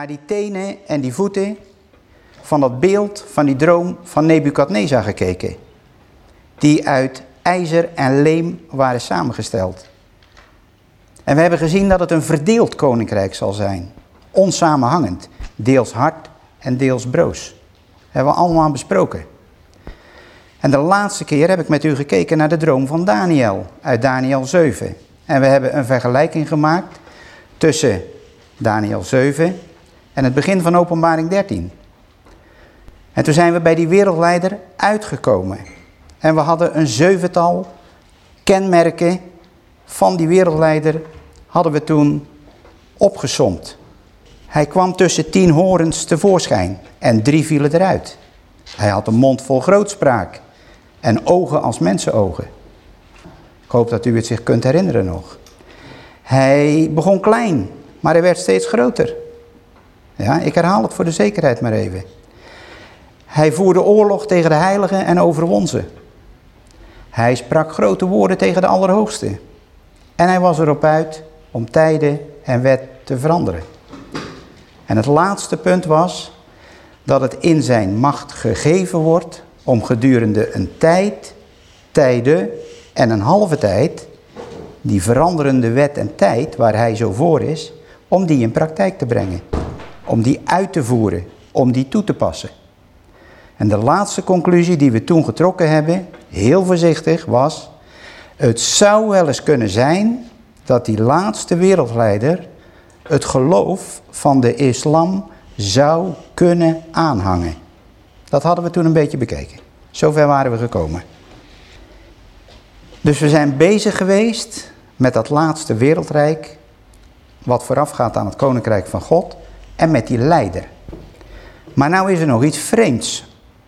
naar die tenen en die voeten van dat beeld van die droom van Nebukadnezar gekeken. Die uit ijzer en leem waren samengesteld. En we hebben gezien dat het een verdeeld koninkrijk zal zijn. Onsamenhangend. Deels hard en deels broos. Dat hebben we allemaal besproken. En de laatste keer heb ik met u gekeken naar de droom van Daniel. Uit Daniel 7. En we hebben een vergelijking gemaakt tussen Daniel 7 en het begin van openbaring 13. En toen zijn we bij die wereldleider uitgekomen. En we hadden een zevental kenmerken van die wereldleider hadden we toen opgesomd. Hij kwam tussen tien horens tevoorschijn en drie vielen eruit. Hij had een mond vol grootspraak en ogen als mensenogen. Ik hoop dat u het zich kunt herinneren nog. Hij begon klein, maar hij werd steeds groter. Ja, ik herhaal het voor de zekerheid maar even. Hij voerde oorlog tegen de heiligen en overwon ze. Hij sprak grote woorden tegen de Allerhoogste. En hij was erop uit om tijden en wet te veranderen. En het laatste punt was dat het in zijn macht gegeven wordt om gedurende een tijd, tijden en een halve tijd, die veranderende wet en tijd waar hij zo voor is, om die in praktijk te brengen. Om die uit te voeren, om die toe te passen. En de laatste conclusie die we toen getrokken hebben, heel voorzichtig, was... Het zou wel eens kunnen zijn dat die laatste wereldleider het geloof van de islam zou kunnen aanhangen. Dat hadden we toen een beetje bekeken. Zover waren we gekomen. Dus we zijn bezig geweest met dat laatste wereldrijk, wat voorafgaat aan het koninkrijk van God, en met die leider. Maar nou is er nog iets vreemds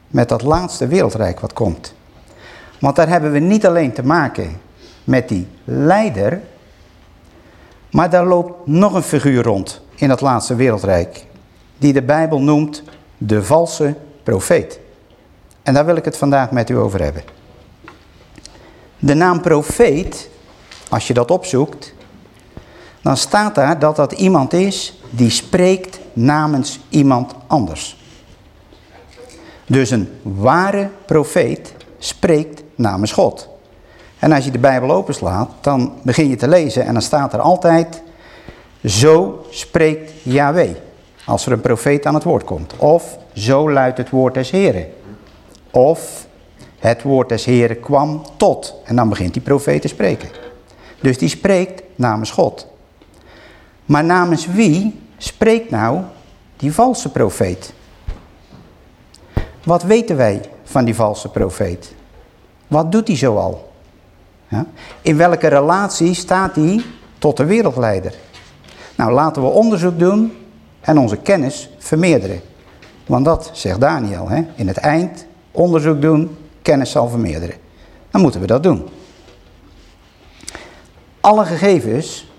met dat laatste wereldrijk wat komt. Want daar hebben we niet alleen te maken met die leider, maar daar loopt nog een figuur rond in dat laatste wereldrijk, die de Bijbel noemt de valse profeet. En daar wil ik het vandaag met u over hebben. De naam profeet, als je dat opzoekt, dan staat daar dat dat iemand is die spreekt namens iemand anders. Dus een ware profeet spreekt namens God. En als je de Bijbel openslaat, dan begin je te lezen en dan staat er altijd... Zo spreekt Yahweh, als er een profeet aan het woord komt. Of zo luidt het woord des Heren. Of het woord des Heren kwam tot. En dan begint die profeet te spreken. Dus die spreekt namens God. Maar namens wie spreekt nou die valse profeet? Wat weten wij van die valse profeet? Wat doet hij zoal? In welke relatie staat hij tot de wereldleider? Nou, laten we onderzoek doen en onze kennis vermeerderen. Want dat zegt Daniel, hè? in het eind onderzoek doen, kennis zal vermeerderen. Dan moeten we dat doen. Alle gegevens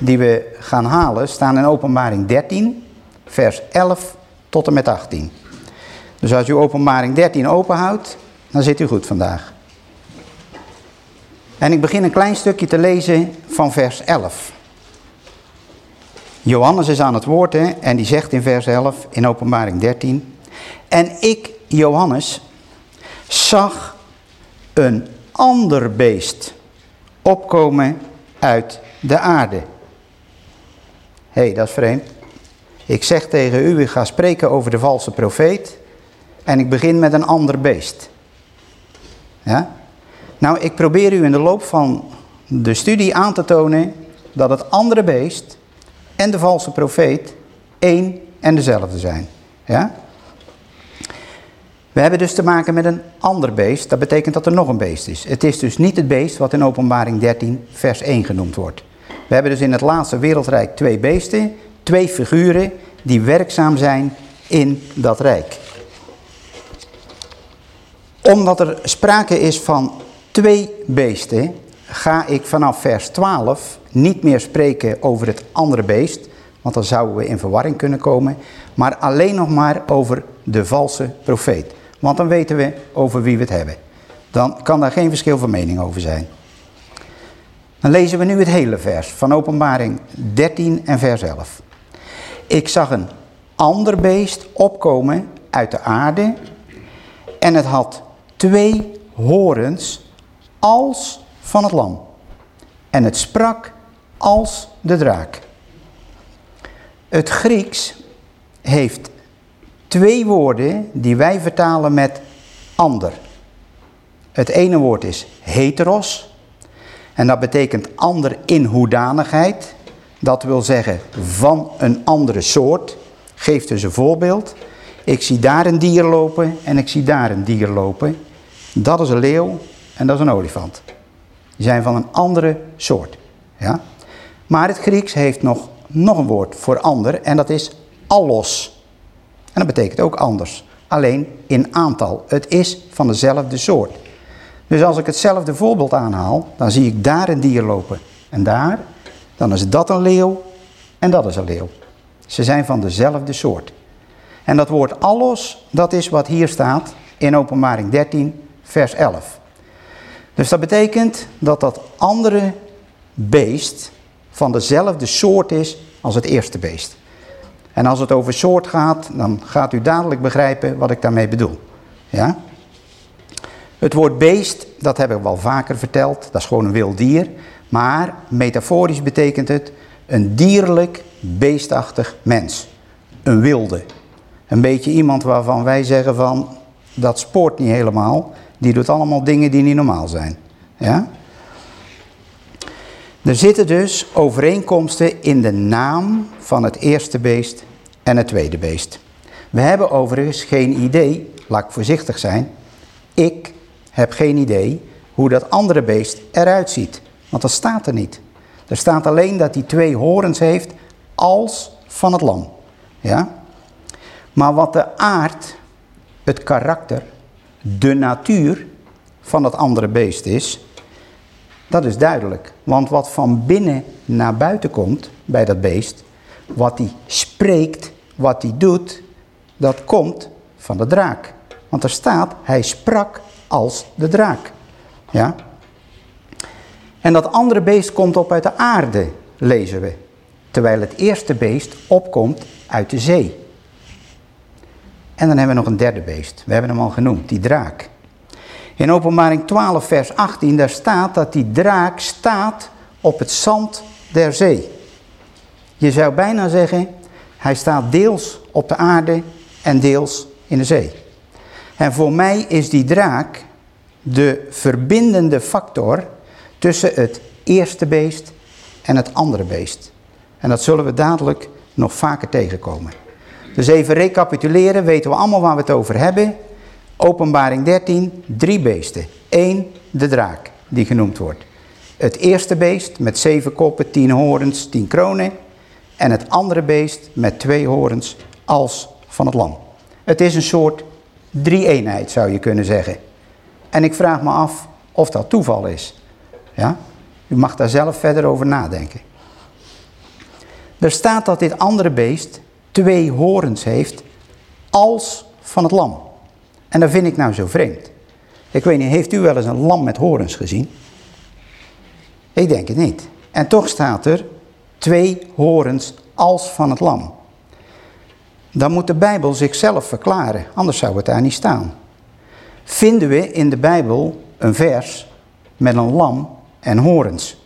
die we gaan halen staan in openbaring 13, vers 11 tot en met 18. Dus als u openbaring 13 openhoudt, dan zit u goed vandaag. En ik begin een klein stukje te lezen van vers 11. Johannes is aan het woord hè, en die zegt in vers 11 in openbaring 13. En ik, Johannes, zag een ander beest opkomen uit de aarde. Hé, hey, dat is vreemd. Ik zeg tegen u, ik ga spreken over de valse profeet. En ik begin met een ander beest. Ja? Nou, ik probeer u in de loop van de studie aan te tonen dat het andere beest en de valse profeet één en dezelfde zijn. Ja? We hebben dus te maken met een ander beest. Dat betekent dat er nog een beest is. Het is dus niet het beest wat in openbaring 13 vers 1 genoemd wordt. We hebben dus in het laatste wereldrijk twee beesten, twee figuren die werkzaam zijn in dat rijk. Omdat er sprake is van twee beesten, ga ik vanaf vers 12 niet meer spreken over het andere beest, want dan zouden we in verwarring kunnen komen, maar alleen nog maar over de valse profeet. Want dan weten we over wie we het hebben. Dan kan daar geen verschil van mening over zijn. Dan lezen we nu het hele vers van openbaring 13 en vers 11. Ik zag een ander beest opkomen uit de aarde. En het had twee horens als van het lam. En het sprak als de draak. Het Grieks heeft twee woorden die wij vertalen met ander. Het ene woord is heteros. En dat betekent ander in hoedanigheid. Dat wil zeggen van een andere soort. Geef dus een voorbeeld. Ik zie daar een dier lopen en ik zie daar een dier lopen. Dat is een leeuw en dat is een olifant. Die zijn van een andere soort. Ja? Maar het Grieks heeft nog, nog een woord voor ander en dat is allos. En dat betekent ook anders. Alleen in aantal. Het is van dezelfde soort. Dus als ik hetzelfde voorbeeld aanhaal, dan zie ik daar een dier lopen. En daar, dan is dat een leeuw en dat is een leeuw. Ze zijn van dezelfde soort. En dat woord allos, dat is wat hier staat in openbaring 13, vers 11. Dus dat betekent dat dat andere beest van dezelfde soort is als het eerste beest. En als het over soort gaat, dan gaat u dadelijk begrijpen wat ik daarmee bedoel. Ja? Het woord beest, dat heb ik wel vaker verteld, dat is gewoon een wild dier. Maar metaforisch betekent het een dierlijk, beestachtig mens. Een wilde. Een beetje iemand waarvan wij zeggen van, dat spoort niet helemaal. Die doet allemaal dingen die niet normaal zijn. Ja? Er zitten dus overeenkomsten in de naam van het eerste beest en het tweede beest. We hebben overigens geen idee, laat ik voorzichtig zijn. Ik heb geen idee hoe dat andere beest eruit ziet. Want dat staat er niet. Er staat alleen dat hij twee horens heeft als van het lam. Ja? Maar wat de aard, het karakter, de natuur van dat andere beest is, dat is duidelijk. Want wat van binnen naar buiten komt bij dat beest, wat hij spreekt, wat hij doet, dat komt van de draak. Want er staat, hij sprak als de draak. Ja? En dat andere beest komt op uit de aarde, lezen we. Terwijl het eerste beest opkomt uit de zee. En dan hebben we nog een derde beest. We hebben hem al genoemd, die draak. In openbaring 12 vers 18, daar staat dat die draak staat op het zand der zee. Je zou bijna zeggen, hij staat deels op de aarde en deels in de zee. En voor mij is die draak de verbindende factor tussen het eerste beest en het andere beest. En dat zullen we dadelijk nog vaker tegenkomen. Dus even recapituleren, weten we allemaal waar we het over hebben. Openbaring 13, drie beesten. Eén, de draak, die genoemd wordt. Het eerste beest met zeven koppen, tien horens, tien kronen. En het andere beest met twee horens als van het lam. Het is een soort drie-eenheid zou je kunnen zeggen. En ik vraag me af of dat toeval is. Ja? U mag daar zelf verder over nadenken. Er staat dat dit andere beest twee horens heeft als van het lam. En dat vind ik nou zo vreemd. Ik weet niet, heeft u wel eens een lam met horens gezien? Ik denk het niet. En toch staat er twee horens als van het lam. Dan moet de Bijbel zichzelf verklaren, anders zou het daar niet staan. Vinden we in de Bijbel een vers met een lam en horens?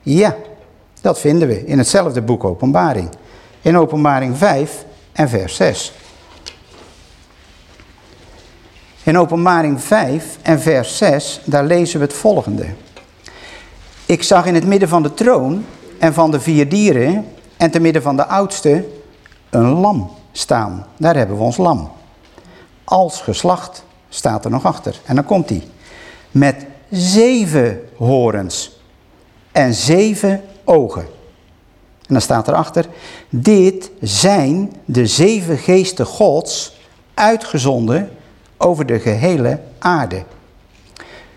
Ja, dat vinden we in hetzelfde boek Openbaring. In Openbaring 5 en vers 6. In openbaring 5 en vers 6, daar lezen we het volgende. Ik zag in het midden van de troon en van de vier dieren en te midden van de oudste een lam staan. Daar hebben we ons lam. Als geslacht staat er nog achter. En dan komt hij. Met zeven horens en zeven ogen. En dan staat erachter, dit zijn de zeven geesten gods uitgezonden over de gehele aarde.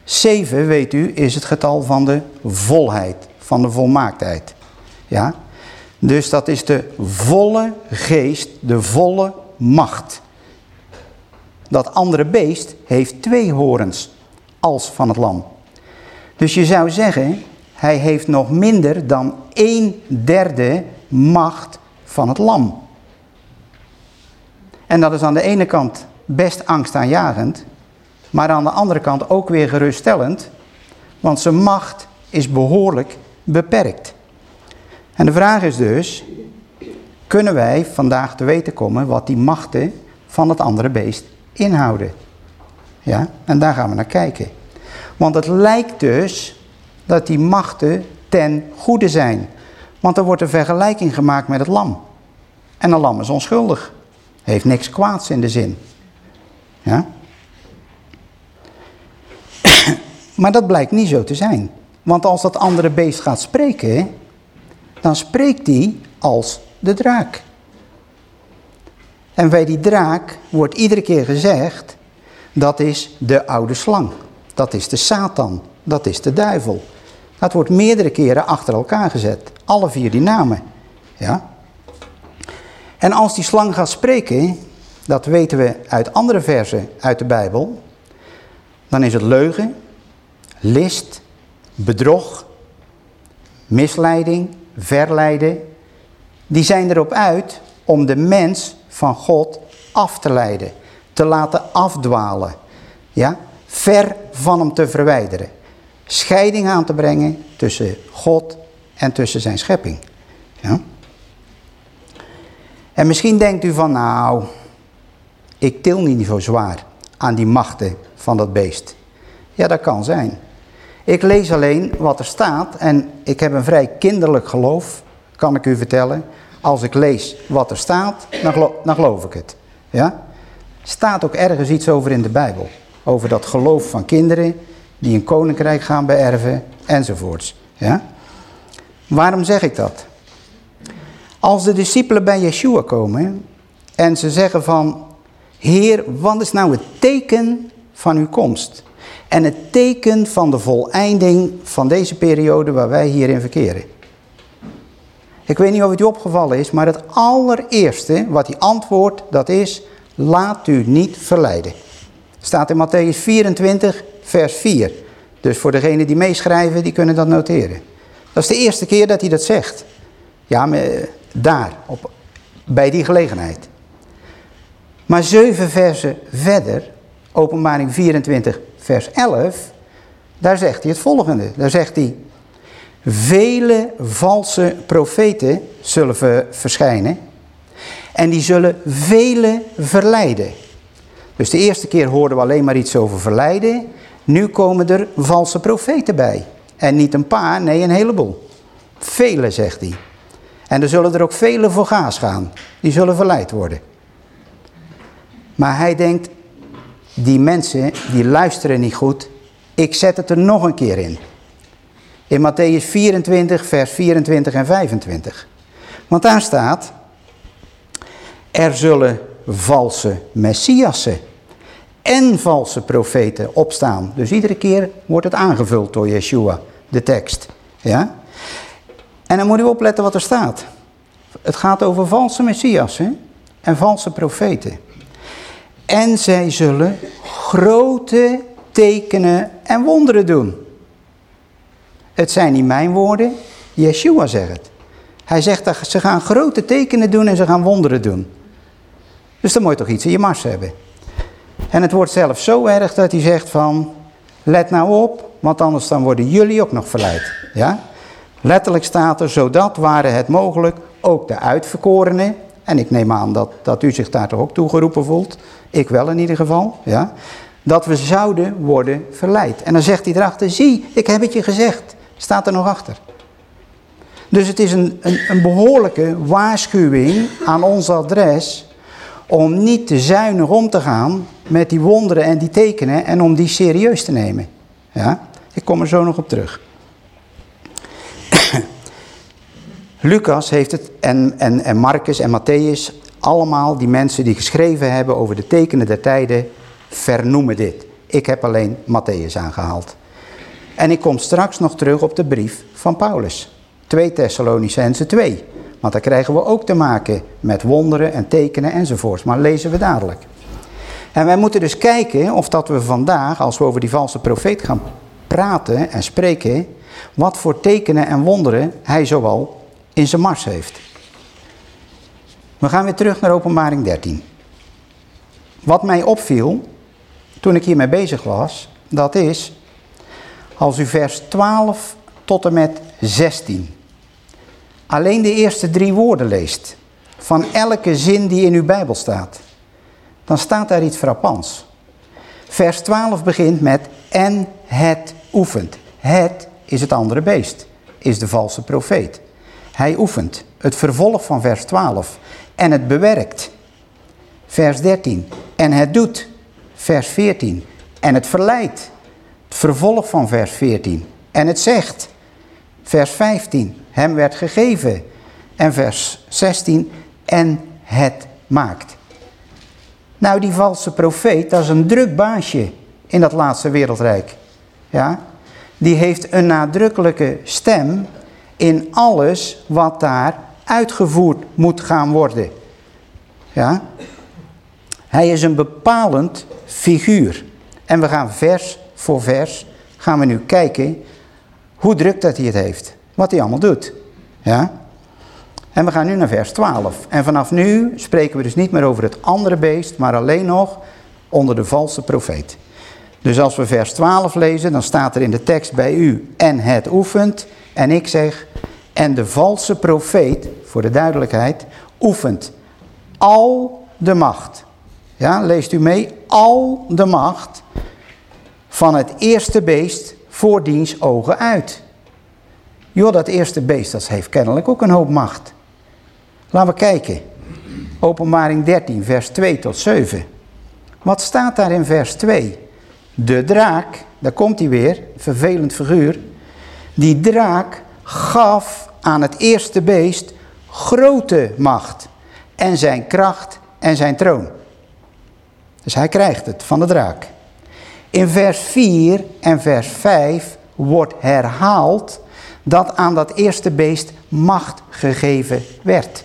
Zeven, weet u, is het getal van de volheid, van de volmaaktheid. Ja? Dus dat is de volle geest, de volle macht. Dat andere beest heeft twee horens als van het lam. Dus je zou zeggen, hij heeft nog minder dan een derde macht van het lam. En dat is aan de ene kant best angstaanjagend, maar aan de andere kant ook weer geruststellend, want zijn macht is behoorlijk beperkt. En de vraag is dus, kunnen wij vandaag te weten komen wat die machten van het andere beest inhouden? Ja, en daar gaan we naar kijken. Want het lijkt dus dat die machten ten goede zijn. Want er wordt een vergelijking gemaakt met het lam. En een lam is onschuldig. Heeft niks kwaads in de zin. Ja? maar dat blijkt niet zo te zijn. Want als dat andere beest gaat spreken, dan spreekt die als de draak. En bij die draak wordt iedere keer gezegd, dat is de oude slang. Dat is de Satan. Dat is de duivel. Dat wordt meerdere keren achter elkaar gezet. Alle vier die namen. Ja? En als die slang gaat spreken, dat weten we uit andere versen uit de Bijbel, dan is het leugen, list, bedrog, misleiding, verleiden. Die zijn erop uit om de mens van God af te leiden, te laten afdwalen, ja, ver van hem te verwijderen. Scheiding aan te brengen tussen God en tussen zijn schepping. Ja? En misschien denkt u van, nou, ik til niet zo zwaar aan die machten van dat beest. Ja, dat kan zijn. Ik lees alleen wat er staat en ik heb een vrij kinderlijk geloof, kan ik u vertellen. Als ik lees wat er staat, dan, dan geloof ik het. Ja? Staat ook ergens iets over in de Bijbel. Over dat geloof van kinderen die een koninkrijk gaan beërven enzovoorts. Ja? Waarom zeg ik dat? Als de discipelen bij Yeshua komen en ze zeggen van... Heer, wat is nou het teken van uw komst? En het teken van de voleinding van deze periode waar wij hierin verkeren. Ik weet niet of het u opgevallen is, maar het allereerste wat hij antwoordt, dat is... Laat u niet verleiden. Staat in Matthäus 24, vers 4. Dus voor degenen die meeschrijven, die kunnen dat noteren. Dat is de eerste keer dat hij dat zegt. Ja, maar eh, daar, op, bij die gelegenheid. Maar zeven versen verder, openbaring 24, vers 11, daar zegt hij het volgende. Daar zegt hij, vele valse profeten zullen verschijnen en die zullen vele verleiden. Dus de eerste keer hoorden we alleen maar iets over verleiden. Nu komen er valse profeten bij. En niet een paar, nee een heleboel. Vele, zegt hij. En er zullen er ook vele voor gaas gaan. Die zullen verleid worden. Maar hij denkt, die mensen die luisteren niet goed. Ik zet het er nog een keer in. In Matthäus 24, vers 24 en 25. Want daar staat, er zullen valse messiassen en valse profeten opstaan. Dus iedere keer wordt het aangevuld door Yeshua, de tekst. Ja? En dan moet u opletten wat er staat. Het gaat over valse messiassen en valse profeten. En zij zullen grote tekenen en wonderen doen. Het zijn niet mijn woorden, Yeshua zegt het. Hij zegt dat ze gaan grote tekenen doen en ze gaan wonderen doen. Dus dan moet je toch iets in je mars hebben. En het wordt zelfs zo erg dat hij zegt van, let nou op, want anders dan worden jullie ook nog verleid. Ja? Letterlijk staat er, zodat waren het mogelijk ook de uitverkorenen, en ik neem aan dat, dat u zich daar toch ook toegeroepen voelt, ik wel in ieder geval, ja, dat we zouden worden verleid. En dan zegt hij erachter, zie, ik heb het je gezegd, staat er nog achter. Dus het is een, een, een behoorlijke waarschuwing aan ons adres om niet te zuinig om te gaan met die wonderen en die tekenen en om die serieus te nemen. Ja? Ik kom er zo nog op terug. Lucas heeft het en, en, en Marcus en Matthäus, allemaal die mensen die geschreven hebben over de tekenen der tijden, vernoemen dit. Ik heb alleen Matthäus aangehaald. En ik kom straks nog terug op de brief van Paulus. 2 Thessalonicense 2. Want daar krijgen we ook te maken met wonderen en tekenen enzovoorts. Maar lezen we dadelijk. En wij moeten dus kijken of dat we vandaag, als we over die valse profeet gaan praten en spreken, wat voor tekenen en wonderen hij zoal in zijn mars heeft. We gaan weer terug naar openbaring 13. wat mij opviel toen ik hiermee bezig was, dat is als u vers 12 tot en met 16 alleen de eerste drie woorden leest van elke zin die in uw Bijbel staat, dan staat daar iets frappants. Vers 12 begint met en het oefent. Het is het andere beest, is de valse profeet. Hij oefent, het vervolg van vers 12. En het bewerkt, vers 13. En het doet, vers 14. En het verleidt, het vervolg van vers 14. En het zegt, vers 15. Hem werd gegeven. En vers 16. En het maakt. Nou, die valse profeet, dat is een druk baasje in dat laatste wereldrijk. Ja? Die heeft een nadrukkelijke stem in alles wat daar uitgevoerd moet gaan worden. Ja? Hij is een bepalend figuur. En we gaan vers voor vers, gaan we nu kijken hoe druk dat hij het heeft. Wat hij allemaal doet. Ja? En we gaan nu naar vers 12. En vanaf nu spreken we dus niet meer over het andere beest, maar alleen nog onder de valse profeet. Dus als we vers 12 lezen, dan staat er in de tekst bij u en het oefent. En ik zeg, en de valse profeet, voor de duidelijkheid, oefent al de macht. Ja, leest u mee? Al de macht van het eerste beest voor diens ogen uit. Joh, dat eerste beest, dat heeft kennelijk ook een hoop macht. Laten we kijken. Openbaring 13, vers 2 tot 7. Wat staat daar in vers 2? De draak, daar komt hij weer, vervelend figuur. Die draak gaf aan het eerste beest grote macht. En zijn kracht en zijn troon. Dus hij krijgt het van de draak. In vers 4 en vers 5 wordt herhaald dat aan dat eerste beest macht gegeven werd.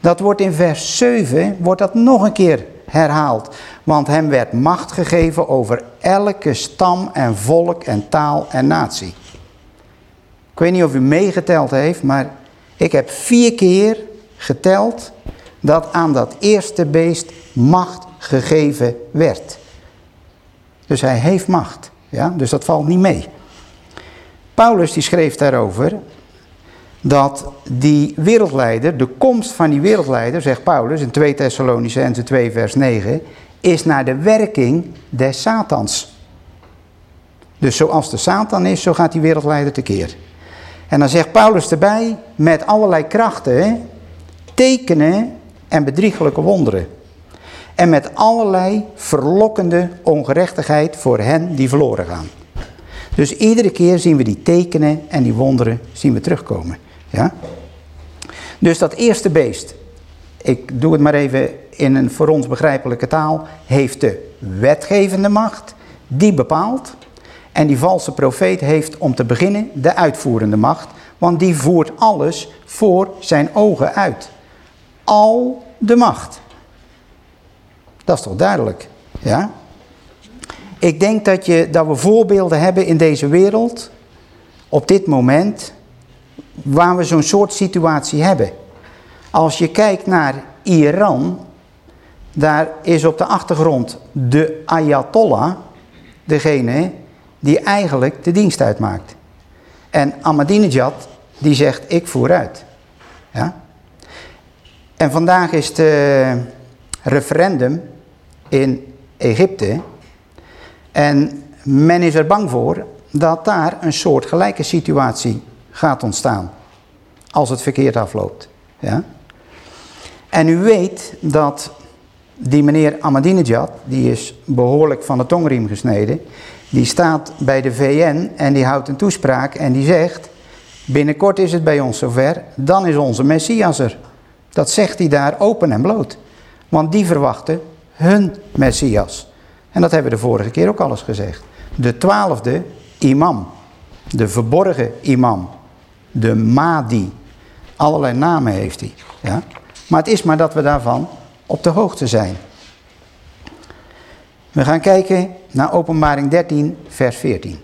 Dat wordt in vers 7, wordt dat nog een keer herhaald. Want hem werd macht gegeven over elke stam en volk en taal en natie. Ik weet niet of u meegeteld heeft, maar ik heb vier keer geteld dat aan dat eerste beest macht gegeven werd. Dus hij heeft macht. Ja? Dus dat valt niet mee. Paulus die schreef daarover dat die wereldleider, de komst van die wereldleider, zegt Paulus in 2 Thessalonicense 2 vers 9, is naar de werking des Satans. Dus zoals de Satan is, zo gaat die wereldleider tekeer. En dan zegt Paulus erbij, met allerlei krachten, tekenen en bedriegelijke wonderen. En met allerlei verlokkende ongerechtigheid voor hen die verloren gaan. Dus iedere keer zien we die tekenen en die wonderen zien we terugkomen. Ja? Dus dat eerste beest, ik doe het maar even in een voor ons begrijpelijke taal, heeft de wetgevende macht, die bepaalt. En die valse profeet heeft om te beginnen de uitvoerende macht, want die voert alles voor zijn ogen uit. Al de macht. Dat is toch duidelijk, ja? Ik denk dat, je, dat we voorbeelden hebben in deze wereld, op dit moment, waar we zo'n soort situatie hebben. Als je kijkt naar Iran, daar is op de achtergrond de Ayatollah, degene die eigenlijk de dienst uitmaakt. En Ahmadinejad, die zegt ik voer uit. Ja? En vandaag is het referendum in Egypte. En men is er bang voor dat daar een soort gelijke situatie gaat ontstaan. Als het verkeerd afloopt. Ja? En u weet dat die meneer Ahmadinejad, die is behoorlijk van de tongriem gesneden. Die staat bij de VN en die houdt een toespraak en die zegt... Binnenkort is het bij ons zover, dan is onze Messias er. Dat zegt hij daar open en bloot. Want die verwachten hun Messias. En dat hebben we de vorige keer ook alles gezegd. De twaalfde imam. De verborgen imam. De Mahdi. Allerlei namen heeft hij. Ja? Maar het is maar dat we daarvan op de hoogte zijn. We gaan kijken naar openbaring 13 vers 14.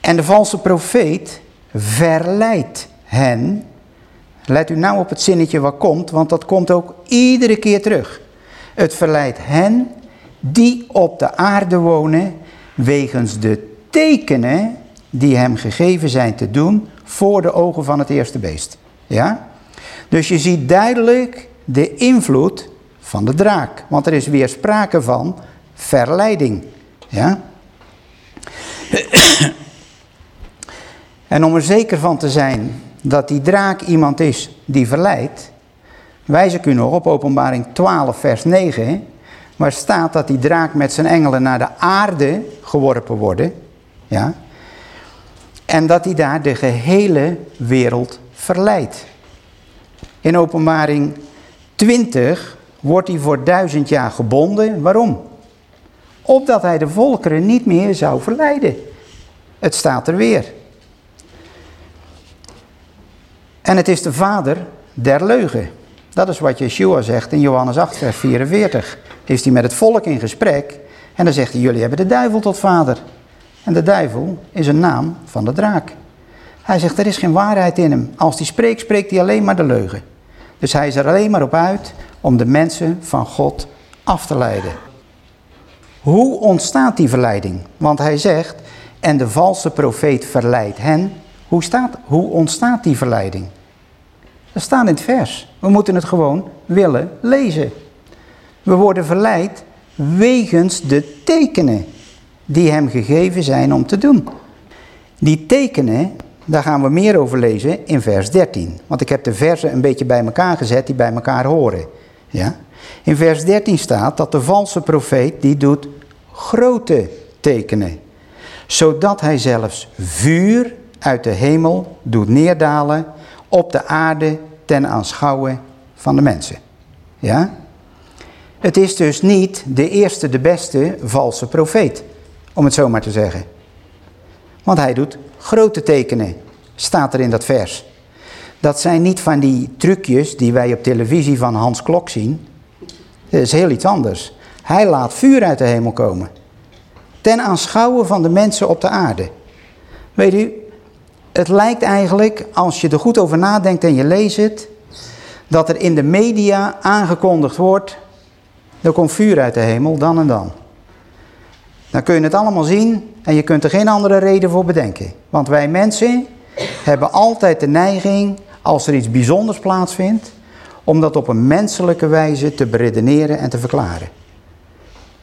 En de valse profeet verleidt hen. Let u nou op het zinnetje wat komt, want dat komt ook iedere keer terug. Het verleidt hen die op de aarde wonen wegens de tekenen die hem gegeven zijn te doen voor de ogen van het eerste beest. Ja? Dus je ziet duidelijk de invloed van de draak. Want er is weer sprake van verleiding. Ja? En om er zeker van te zijn dat die draak iemand is die verleidt, wijs ik u nog op openbaring 12 vers 9, waar staat dat die draak met zijn engelen naar de aarde geworpen worden. Ja? En dat hij daar de gehele wereld verleidt. In openbaring 20 wordt hij voor duizend jaar gebonden. Waarom? Opdat hij de volkeren niet meer zou verleiden. Het staat er weer. En het is de vader der leugen. Dat is wat Yeshua zegt in Johannes 8, vers 44. Is hij met het volk in gesprek en dan zegt hij, jullie hebben de duivel tot vader. En de duivel is een naam van de draak. Hij zegt, er is geen waarheid in hem. Als hij spreekt, spreekt hij alleen maar de leugen. Dus hij is er alleen maar op uit om de mensen van God af te leiden. Hoe ontstaat die verleiding? Want hij zegt, en de valse profeet verleidt hen. Hoe, staat, hoe ontstaat die verleiding? Dat staat in het vers. We moeten het gewoon willen lezen. We worden verleid wegens de tekenen die hem gegeven zijn om te doen. Die tekenen, daar gaan we meer over lezen in vers 13. Want ik heb de versen een beetje bij elkaar gezet die bij elkaar horen. Ja? In vers 13 staat dat de valse profeet die doet grote tekenen. Zodat hij zelfs vuur uit de hemel doet neerdalen op de aarde ten aanschouwen van de mensen. Ja? Het is dus niet de eerste, de beste valse profeet, om het zo maar te zeggen. Want hij doet grote tekenen, staat er in dat vers. Dat zijn niet van die trucjes die wij op televisie van Hans Klok zien. Dat is heel iets anders. Hij laat vuur uit de hemel komen. Ten aanschouwen van de mensen op de aarde. Weet u, het lijkt eigenlijk, als je er goed over nadenkt en je leest het, dat er in de media aangekondigd wordt, er komt vuur uit de hemel, dan en dan. Dan kun je het allemaal zien en je kunt er geen andere reden voor bedenken. Want wij mensen hebben altijd de neiging, als er iets bijzonders plaatsvindt, om dat op een menselijke wijze te beredeneren en te verklaren.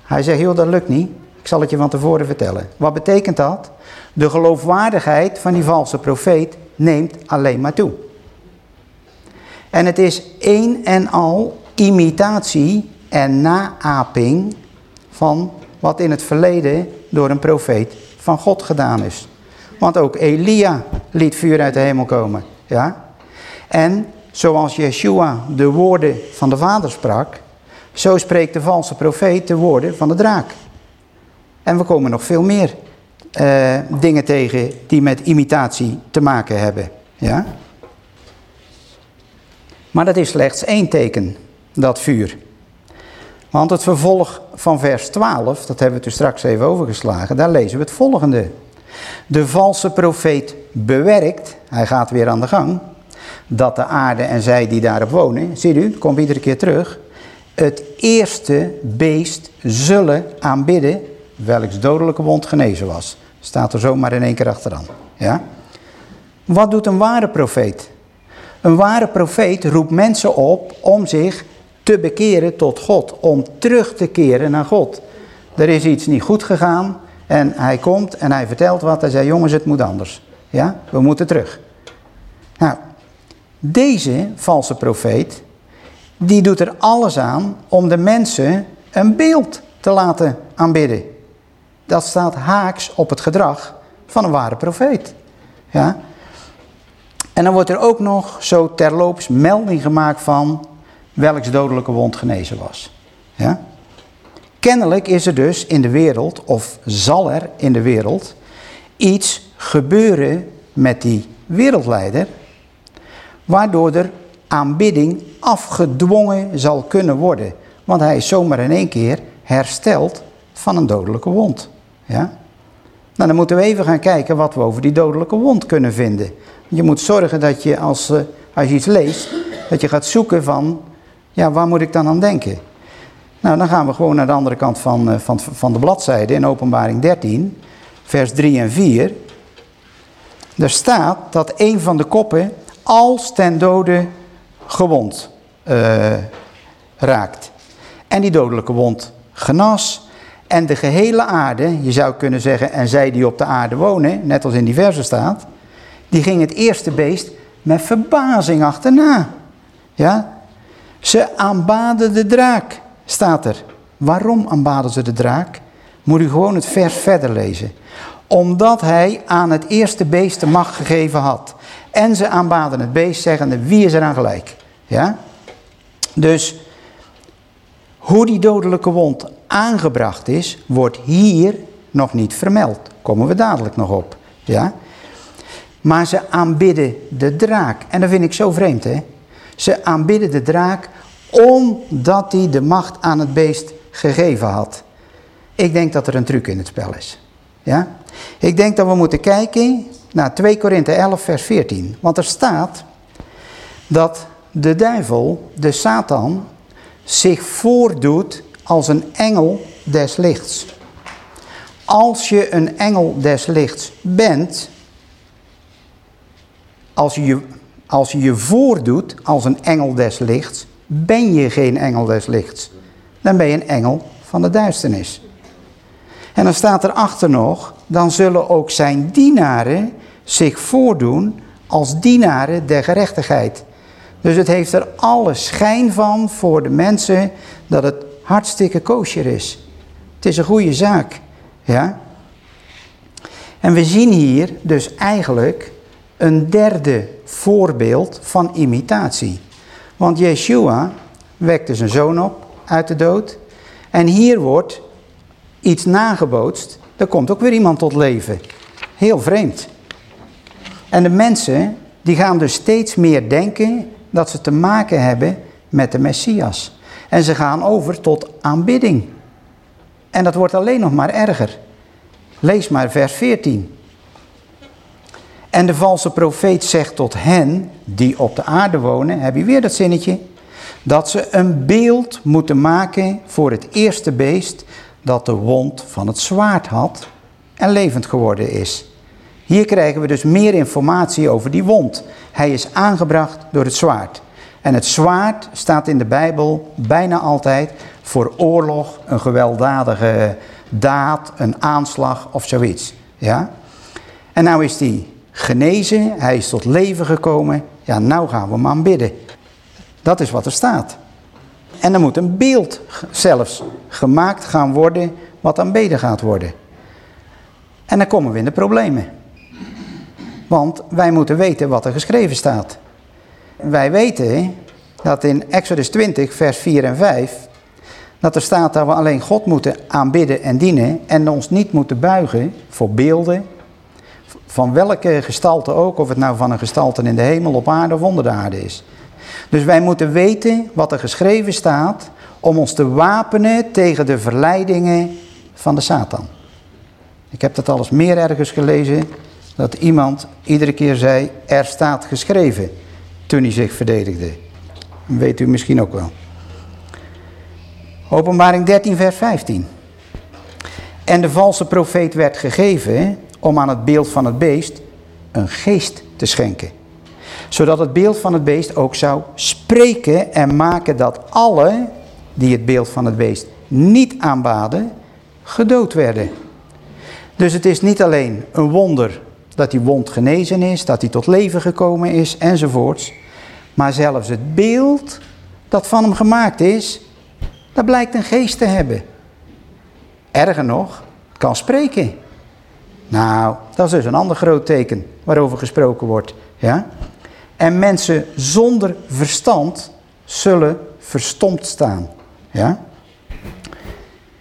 Hij zegt, joh, dat lukt niet. Ik zal het je van tevoren vertellen. Wat betekent dat? De geloofwaardigheid van die valse profeet neemt alleen maar toe. En het is één en al imitatie en naaping van wat in het verleden door een profeet van God gedaan is. Want ook Elia liet vuur uit de hemel komen. Ja? En zoals Yeshua de woorden van de Vader sprak, zo spreekt de valse profeet de woorden van de draak. En we komen nog veel meer uh, dingen tegen die met imitatie te maken hebben. Ja? Maar dat is slechts één teken, dat vuur. Want het vervolg van vers 12, dat hebben we er straks even overgeslagen, daar lezen we het volgende. De valse profeet bewerkt, hij gaat weer aan de gang, dat de aarde en zij die daarop wonen, ziet u, komt iedere keer terug, het eerste beest zullen aanbidden welks dodelijke wond genezen was. Staat er zomaar in één keer achteraan. Ja? Wat doet een ware profeet? Een ware profeet roept mensen op om zich te bekeren tot God. Om terug te keren naar God. Er is iets niet goed gegaan en hij komt en hij vertelt wat. Hij zei, jongens, het moet anders. Ja, we moeten terug. Nou, deze valse profeet, die doet er alles aan om de mensen een beeld te laten aanbidden. Dat staat haaks op het gedrag van een ware profeet. Ja? En dan wordt er ook nog zo terloops melding gemaakt van welks dodelijke wond genezen was. Ja? Kennelijk is er dus in de wereld, of zal er in de wereld, iets gebeuren met die wereldleider, waardoor er aanbidding afgedwongen zal kunnen worden. Want hij is zomaar in één keer hersteld van een dodelijke wond. Ja? Nou, dan moeten we even gaan kijken wat we over die dodelijke wond kunnen vinden. Je moet zorgen dat je als, eh, als je iets leest, dat je gaat zoeken van, ja, waar moet ik dan aan denken? Nou, dan gaan we gewoon naar de andere kant van, van, van de bladzijde in openbaring 13, vers 3 en 4. Er staat dat een van de koppen als ten dode gewond uh, raakt. En die dodelijke wond genas. En de gehele aarde, je zou kunnen zeggen, en zij die op de aarde wonen, net als in die verse staat, die ging het eerste beest met verbazing achterna. Ja? Ze aanbaden de draak, staat er. Waarom aanbaden ze de draak? Moet u gewoon het vers verder lezen. Omdat hij aan het eerste beest de macht gegeven had. En ze aanbaden het beest, zeggende, wie is er aan gelijk? Ja? Dus hoe die dodelijke wond aangebracht is, wordt hier nog niet vermeld. Komen we dadelijk nog op. Ja? Maar ze aanbidden de draak. En dat vind ik zo vreemd, hè? Ze aanbidden de draak omdat hij de macht aan het beest gegeven had. Ik denk dat er een truc in het spel is. Ja? Ik denk dat we moeten kijken naar 2 Korinthe 11 vers 14. Want er staat dat de duivel, de Satan, zich voordoet als een engel des lichts. Als je een engel des lichts bent, als je, als je je voordoet als een engel des lichts, ben je geen engel des lichts. Dan ben je een engel van de duisternis. En dan staat erachter nog, dan zullen ook zijn dienaren zich voordoen als dienaren der gerechtigheid. Dus het heeft er alle schijn van voor de mensen dat het hartstikke kosher is. Het is een goede zaak. Ja? En we zien hier dus eigenlijk een derde voorbeeld van imitatie. Want Yeshua wekte zijn zoon op uit de dood. En hier wordt iets nagebootst. Er komt ook weer iemand tot leven. Heel vreemd. En de mensen die gaan dus steeds meer denken dat ze te maken hebben met de Messias. En ze gaan over tot aanbidding. En dat wordt alleen nog maar erger. Lees maar vers 14. En de valse profeet zegt tot hen die op de aarde wonen, heb je weer dat zinnetje, dat ze een beeld moeten maken voor het eerste beest dat de wond van het zwaard had en levend geworden is. Hier krijgen we dus meer informatie over die wond. Hij is aangebracht door het zwaard. En het zwaard staat in de Bijbel bijna altijd voor oorlog, een gewelddadige daad, een aanslag of zoiets. Ja? En nou is hij genezen, hij is tot leven gekomen. Ja, nou gaan we hem aanbidden. Dat is wat er staat. En er moet een beeld zelfs gemaakt gaan worden wat aanbeden gaat worden. En dan komen we in de problemen. Want wij moeten weten wat er geschreven staat. Wij weten dat in Exodus 20 vers 4 en 5... dat er staat dat we alleen God moeten aanbidden en dienen... en ons niet moeten buigen voor beelden... van welke gestalte ook, of het nou van een gestalte in de hemel, op aarde of onder de aarde is. Dus wij moeten weten wat er geschreven staat... om ons te wapenen tegen de verleidingen van de Satan. Ik heb dat alles meer ergens gelezen dat iemand iedere keer zei, er staat geschreven, toen hij zich verdedigde. weet u misschien ook wel. Openbaring 13 vers 15. En de valse profeet werd gegeven om aan het beeld van het beest een geest te schenken. Zodat het beeld van het beest ook zou spreken en maken dat alle die het beeld van het beest niet aanbaden, gedood werden. Dus het is niet alleen een wonder dat die wond genezen is, dat hij tot leven gekomen is enzovoorts. Maar zelfs het beeld dat van hem gemaakt is, dat blijkt een geest te hebben. Erger nog, kan spreken. Nou, dat is dus een ander groot teken waarover gesproken wordt. Ja? En mensen zonder verstand zullen verstomd staan. Ja?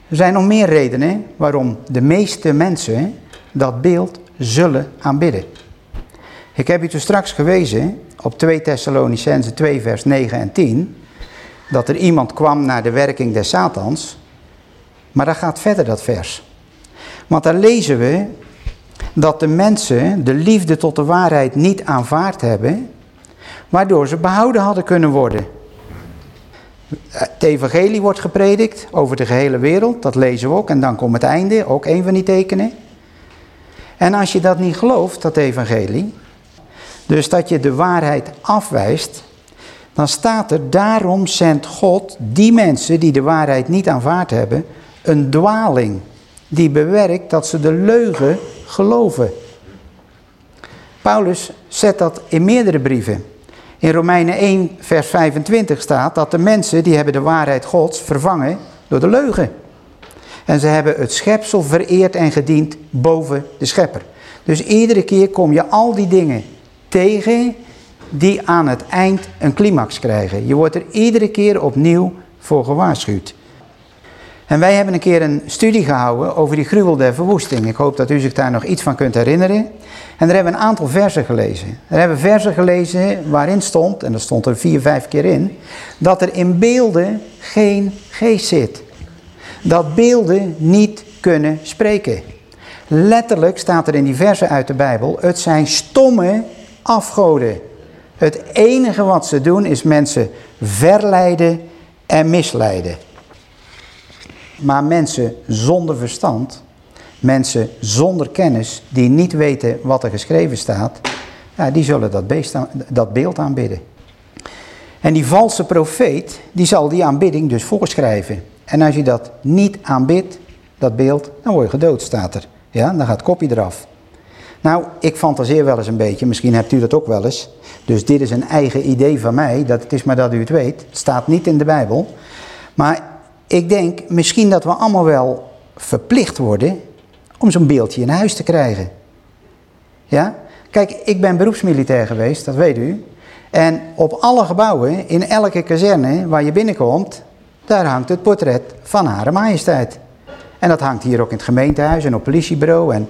Er zijn nog meer redenen waarom de meeste mensen dat beeld zullen aanbidden. Ik heb u toen straks gewezen op 2 Thessalonicense 2 vers 9 en 10... dat er iemand kwam naar de werking des Satans. Maar dat gaat verder dat vers. Want daar lezen we dat de mensen de liefde tot de waarheid niet aanvaard hebben... waardoor ze behouden hadden kunnen worden. Het evangelie wordt gepredikt over de gehele wereld, dat lezen we ook. En dan komt het einde, ook een van die tekenen. En als je dat niet gelooft, dat evangelie, dus dat je de waarheid afwijst, dan staat er, daarom zendt God die mensen die de waarheid niet aanvaard hebben, een dwaling die bewerkt dat ze de leugen geloven. Paulus zet dat in meerdere brieven. In Romeinen 1 vers 25 staat dat de mensen die hebben de waarheid gods vervangen door de leugen. En ze hebben het schepsel vereerd en gediend boven de schepper. Dus iedere keer kom je al die dingen tegen die aan het eind een climax krijgen. Je wordt er iedere keer opnieuw voor gewaarschuwd. En wij hebben een keer een studie gehouden over die gruwel der verwoesting. Ik hoop dat u zich daar nog iets van kunt herinneren. En daar hebben we een aantal versen gelezen. Daar hebben we versen gelezen waarin stond, en dat stond er vier, vijf keer in, dat er in beelden geen geest zit. Dat beelden niet kunnen spreken. Letterlijk staat er in die versen uit de Bijbel, het zijn stomme afgoden. Het enige wat ze doen is mensen verleiden en misleiden. Maar mensen zonder verstand, mensen zonder kennis, die niet weten wat er geschreven staat, ja, die zullen dat, beest, dat beeld aanbidden. En die valse profeet, die zal die aanbidding dus voorschrijven. En als je dat niet aanbidt, dat beeld, dan word je gedood, staat er. Ja, dan gaat het kopje eraf. Nou, ik fantaseer wel eens een beetje, misschien hebt u dat ook wel eens. Dus dit is een eigen idee van mij, dat het is maar dat u het weet. Het staat niet in de Bijbel. Maar ik denk misschien dat we allemaal wel verplicht worden om zo'n beeldje in huis te krijgen. Ja? Kijk, ik ben beroepsmilitair geweest, dat weet u. En op alle gebouwen, in elke kazerne waar je binnenkomt, daar hangt het portret van Hare Majesteit. En dat hangt hier ook in het gemeentehuis en op het politiebureau en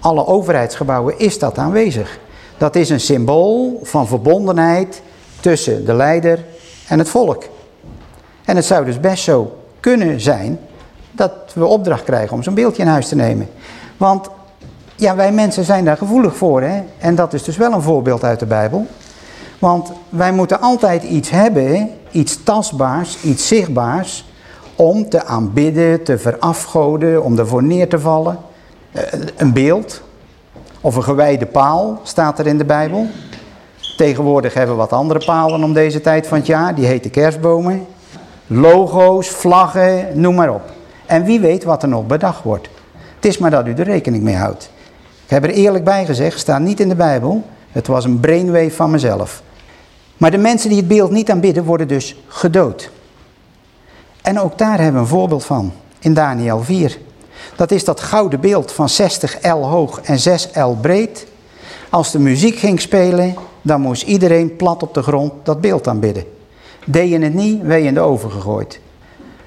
alle overheidsgebouwen is dat aanwezig. Dat is een symbool van verbondenheid tussen de leider en het volk. En het zou dus best zo kunnen zijn dat we opdracht krijgen om zo'n beeldje in huis te nemen. Want ja, wij mensen zijn daar gevoelig voor. Hè? En dat is dus wel een voorbeeld uit de Bijbel. Want wij moeten altijd iets hebben, iets tastbaars, iets zichtbaars, om te aanbidden, te verafgoden, om ervoor neer te vallen. Eh, een beeld of een gewijde paal staat er in de Bijbel. Tegenwoordig hebben we wat andere palen om deze tijd van het jaar, die heten kerstbomen logo's, vlaggen, noem maar op. En wie weet wat er nog bedacht wordt. Het is maar dat u er rekening mee houdt. Ik heb er eerlijk bij gezegd, staat niet in de Bijbel. Het was een brainwave van mezelf. Maar de mensen die het beeld niet aanbidden worden dus gedood. En ook daar hebben we een voorbeeld van, in Daniel 4. Dat is dat gouden beeld van 60 L hoog en 6 L breed. Als de muziek ging spelen, dan moest iedereen plat op de grond dat beeld aanbidden. Deed je het niet, werd je in de oven gegooid.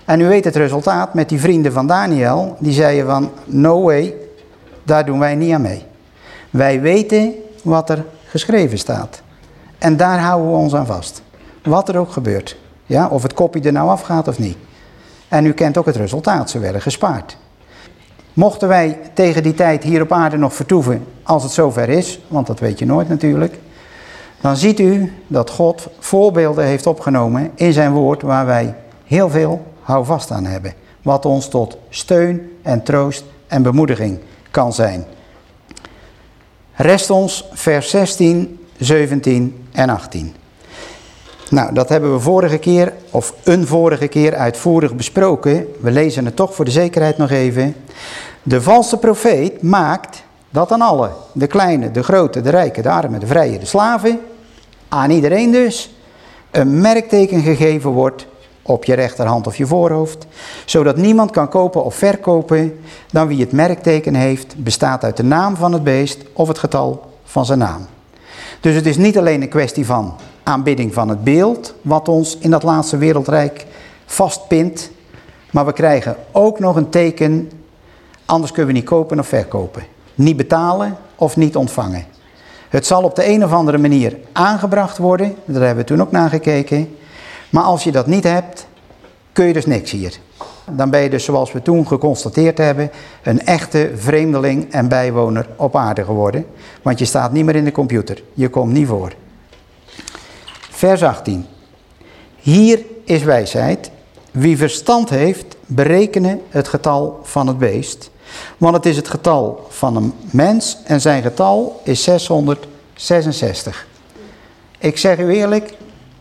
En u weet het resultaat met die vrienden van Daniel. Die zeiden van, no way, daar doen wij niet aan mee. Wij weten wat er geschreven staat. En daar houden we ons aan vast. Wat er ook gebeurt. Ja, of het kopje er nou afgaat of niet. En u kent ook het resultaat, ze werden gespaard. Mochten wij tegen die tijd hier op aarde nog vertoeven, als het zover is, want dat weet je nooit natuurlijk, dan ziet u dat God voorbeelden heeft opgenomen in zijn woord waar wij heel veel houvast aan hebben. Wat ons tot steun en troost en bemoediging kan zijn. Rest ons vers 16, 17 en 18. Nou, dat hebben we vorige keer, of een vorige keer uitvoerig besproken. We lezen het toch voor de zekerheid nog even. De valse profeet maakt dat aan alle, de kleine, de grote, de rijke, de armen, de vrije, de slaven, aan iedereen dus, een merkteken gegeven wordt op je rechterhand of je voorhoofd, zodat niemand kan kopen of verkopen dan wie het merkteken heeft, bestaat uit de naam van het beest of het getal van zijn naam. Dus het is niet alleen een kwestie van aanbidding van het beeld, wat ons in dat laatste wereldrijk vastpint, maar we krijgen ook nog een teken, anders kunnen we niet kopen of verkopen. Niet betalen of niet ontvangen. Het zal op de een of andere manier aangebracht worden. Daar hebben we toen ook naar gekeken. Maar als je dat niet hebt, kun je dus niks hier. Dan ben je dus zoals we toen geconstateerd hebben, een echte vreemdeling en bijwoner op aarde geworden. Want je staat niet meer in de computer. Je komt niet voor. Vers 18. Hier is wijsheid. Wie verstand heeft, berekenen het getal van het beest. Want het is het getal van een mens en zijn getal is 666. Ik zeg u eerlijk,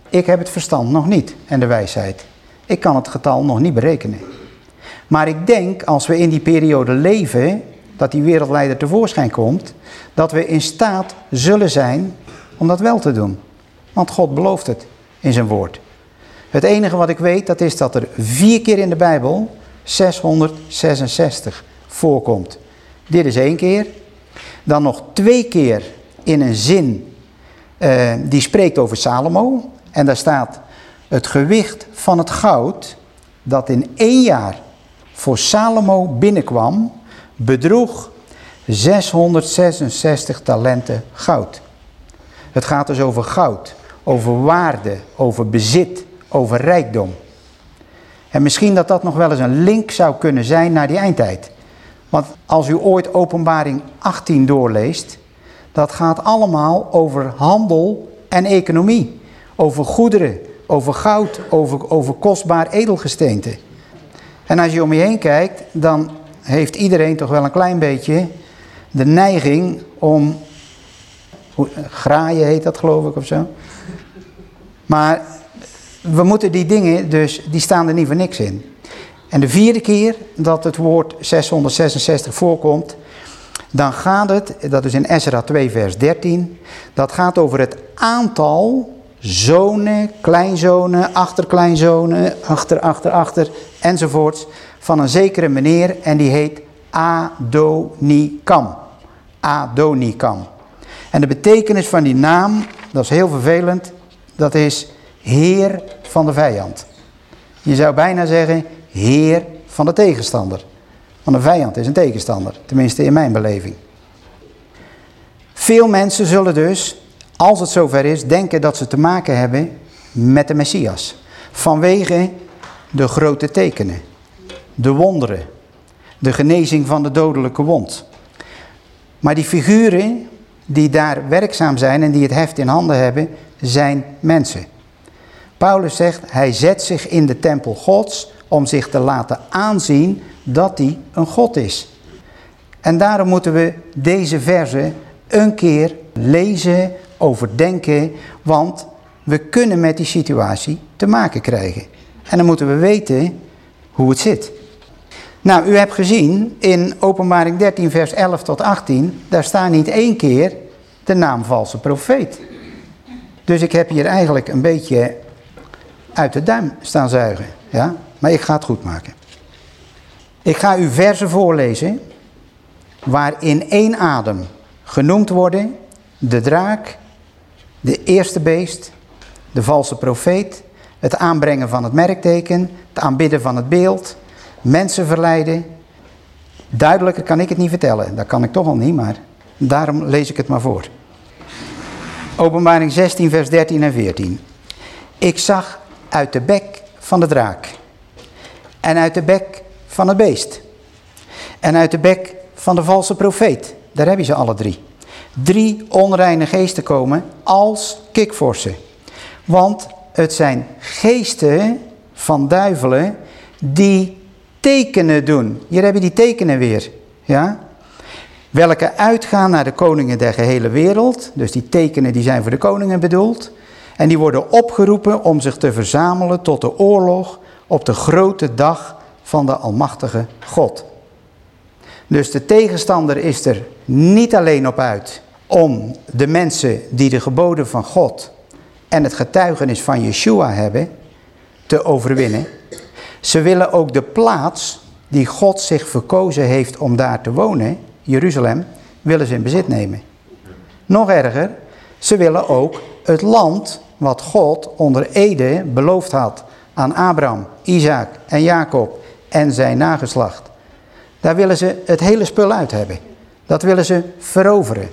ik heb het verstand nog niet en de wijsheid. Ik kan het getal nog niet berekenen. Maar ik denk, als we in die periode leven, dat die wereldleider tevoorschijn komt, dat we in staat zullen zijn om dat wel te doen. Want God belooft het in zijn woord. Het enige wat ik weet, dat is dat er vier keer in de Bijbel 666 voorkomt. Dit is één keer. Dan nog twee keer in een zin uh, die spreekt over Salomo. En daar staat het gewicht van het goud dat in één jaar voor Salomo binnenkwam, bedroeg 666 talenten goud. Het gaat dus over goud, over waarde, over bezit, over rijkdom. En misschien dat dat nog wel eens een link zou kunnen zijn naar die eindtijd. Want als u ooit openbaring 18 doorleest, dat gaat allemaal over handel en economie. Over goederen, over goud, over, over kostbaar edelgesteente. En als je om je heen kijkt, dan heeft iedereen toch wel een klein beetje de neiging om, graaien heet dat geloof ik of zo. Maar we moeten die dingen dus, die staan er niet voor niks in. En de vierde keer dat het woord 666 voorkomt, dan gaat het, dat is in Ezra 2 vers 13, dat gaat over het aantal zonen, kleinzonen, achterkleinzonen, achter, achter, achter enzovoorts van een zekere meneer en die heet Adonikam. Adonikam. En de betekenis van die naam, dat is heel vervelend, dat is heer van de vijand. Je zou bijna zeggen heer van de tegenstander. Want een vijand is een tegenstander, tenminste in mijn beleving. Veel mensen zullen dus, als het zover is, denken dat ze te maken hebben met de Messias. Vanwege de grote tekenen, de wonderen, de genezing van de dodelijke wond. Maar die figuren die daar werkzaam zijn en die het heft in handen hebben, zijn mensen. Paulus zegt, hij zet zich in de tempel gods om zich te laten aanzien dat hij een God is. En daarom moeten we deze verse een keer lezen, overdenken, want we kunnen met die situatie te maken krijgen. En dan moeten we weten hoe het zit. Nou, u hebt gezien in openbaring 13 vers 11 tot 18, daar staat niet één keer de naam valse profeet. Dus ik heb hier eigenlijk een beetje uit de duim staan zuigen. Ja? Maar ik ga het goed maken. Ik ga u versen voorlezen waar in één adem genoemd worden de draak, de eerste beest, de valse profeet, het aanbrengen van het merkteken, het aanbidden van het beeld, mensen verleiden. Duidelijker kan ik het niet vertellen, dat kan ik toch al niet, maar daarom lees ik het maar voor. Openbaring 16 vers 13 en 14. Ik zag uit de bek van de draak en uit de bek van het beest en uit de bek van de valse profeet. Daar heb je ze alle drie. Drie onreine geesten komen als kikvorsen. Want het zijn geesten van duivelen die tekenen doen. Hier heb je die tekenen weer. Ja? Welke uitgaan naar de koningen der gehele wereld. Dus die tekenen die zijn voor de koningen bedoeld. En die worden opgeroepen om zich te verzamelen tot de oorlog op de grote dag van de Almachtige God. Dus de tegenstander is er niet alleen op uit om de mensen die de geboden van God en het getuigenis van Yeshua hebben te overwinnen. Ze willen ook de plaats die God zich verkozen heeft om daar te wonen, Jeruzalem, willen ze in bezit nemen. Nog erger, ze willen ook het land wat God onder Ede beloofd had aan Abraham, Isaac en Jacob en zijn nageslacht. Daar willen ze het hele spul uit hebben. Dat willen ze veroveren.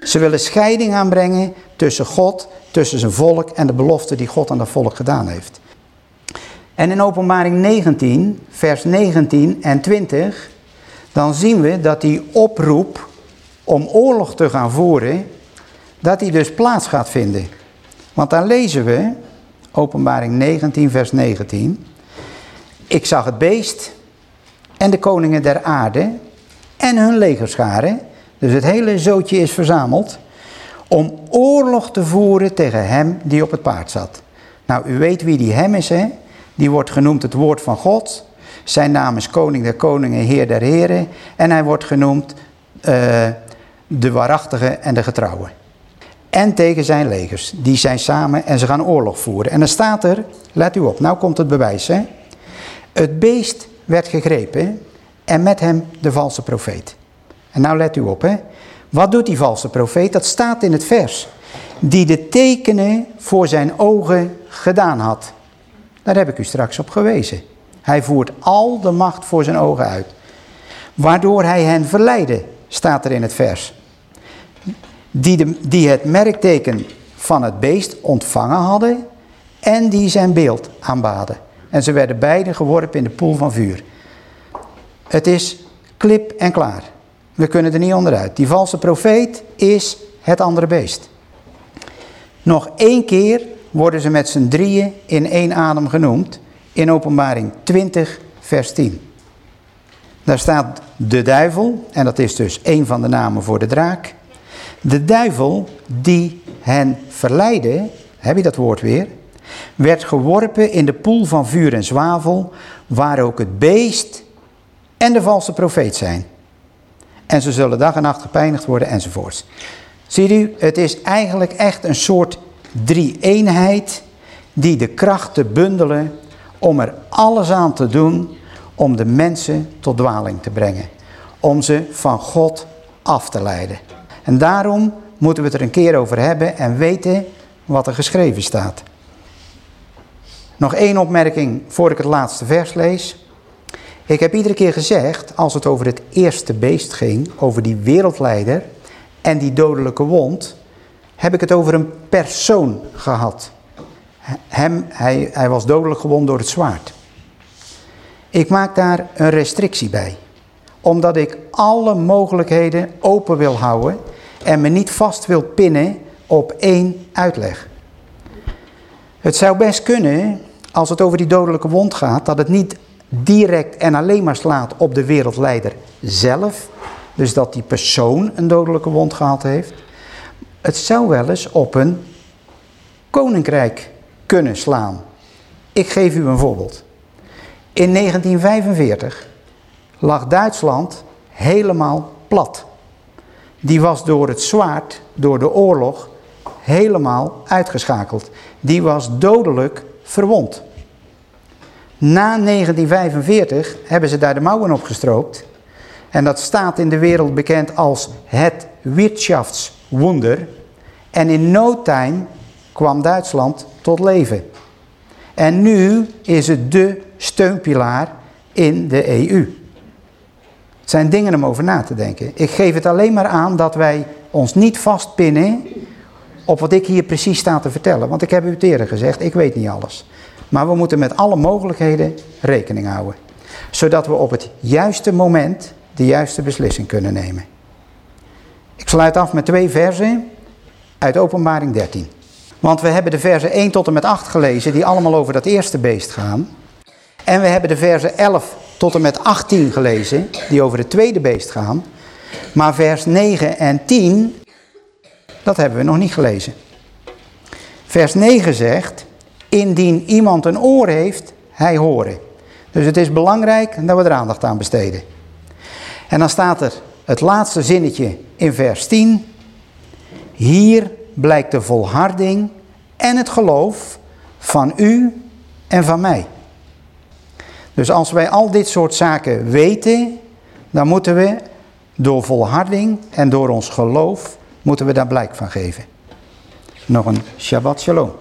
Ze willen scheiding aanbrengen tussen God, tussen zijn volk en de belofte die God aan dat volk gedaan heeft. En in openbaring 19, vers 19 en 20, dan zien we dat die oproep om oorlog te gaan voeren, dat die dus plaats gaat vinden. Want dan lezen we, Openbaring 19, vers 19. Ik zag het beest en de koningen der aarde en hun legerscharen. Dus het hele zootje is verzameld om oorlog te voeren tegen hem die op het paard zat. Nou, u weet wie die hem is, hè? Die wordt genoemd het woord van God. Zijn naam is koning der koningen, heer der heren. En hij wordt genoemd uh, de waarachtige en de getrouwe. En tegen zijn legers. Die zijn samen en ze gaan oorlog voeren. En dan staat er, let u op, nou komt het bewijs. Hè? Het beest werd gegrepen en met hem de valse profeet. En nou let u op, hè. Wat doet die valse profeet? Dat staat in het vers. Die de tekenen voor zijn ogen gedaan had. Daar heb ik u straks op gewezen. Hij voert al de macht voor zijn ogen uit. Waardoor hij hen verleidde, staat er in het vers. Die, de, die het merkteken van het beest ontvangen hadden en die zijn beeld aanbaden. En ze werden beiden geworpen in de poel van vuur. Het is klip en klaar. We kunnen er niet onderuit. Die valse profeet is het andere beest. Nog één keer worden ze met z'n drieën in één adem genoemd. In openbaring 20 vers 10. Daar staat de duivel, en dat is dus één van de namen voor de draak. De duivel die hen verleidde, heb je dat woord weer, werd geworpen in de poel van vuur en zwavel, waar ook het beest en de valse profeet zijn. En ze zullen dag en nacht gepeinigd worden enzovoorts. Ziet u, het is eigenlijk echt een soort drie-eenheid die de krachten bundelen om er alles aan te doen om de mensen tot dwaling te brengen. Om ze van God af te leiden. En daarom moeten we het er een keer over hebben en weten wat er geschreven staat. Nog één opmerking voor ik het laatste vers lees. Ik heb iedere keer gezegd, als het over het eerste beest ging, over die wereldleider en die dodelijke wond, heb ik het over een persoon gehad. Hem, hij, hij was dodelijk gewond door het zwaard. Ik maak daar een restrictie bij. Omdat ik alle mogelijkheden open wil houden en me niet vast wil pinnen op één uitleg. Het zou best kunnen, als het over die dodelijke wond gaat, dat het niet direct en alleen maar slaat op de wereldleider zelf. Dus dat die persoon een dodelijke wond gehad heeft. Het zou wel eens op een koninkrijk kunnen slaan. Ik geef u een voorbeeld. In 1945 lag Duitsland helemaal plat. Die was door het zwaard, door de oorlog, helemaal uitgeschakeld. Die was dodelijk verwond. Na 1945 hebben ze daar de mouwen opgestroopt. En dat staat in de wereld bekend als het Wirtschaftswunder. En in no time kwam Duitsland tot leven. En nu is het de steunpilaar in de EU. Zijn dingen om over na te denken. Ik geef het alleen maar aan dat wij ons niet vastpinnen op wat ik hier precies sta te vertellen. Want ik heb u eerder gezegd, ik weet niet alles. Maar we moeten met alle mogelijkheden rekening houden. Zodat we op het juiste moment de juiste beslissing kunnen nemen. Ik sluit af met twee versen uit openbaring 13. Want we hebben de versen 1 tot en met 8 gelezen die allemaal over dat eerste beest gaan. En we hebben de versen 11 tot en met 18 gelezen die over het tweede beest gaan. Maar vers 9 en 10, dat hebben we nog niet gelezen. Vers 9 zegt, indien iemand een oor heeft, hij horen. Dus het is belangrijk dat we er aandacht aan besteden. En dan staat er het laatste zinnetje in vers 10. Hier blijkt de volharding en het geloof van u en van mij. Dus als wij al dit soort zaken weten, dan moeten we door volharding en door ons geloof, moeten we daar blijk van geven. Nog een Shabbat Shalom.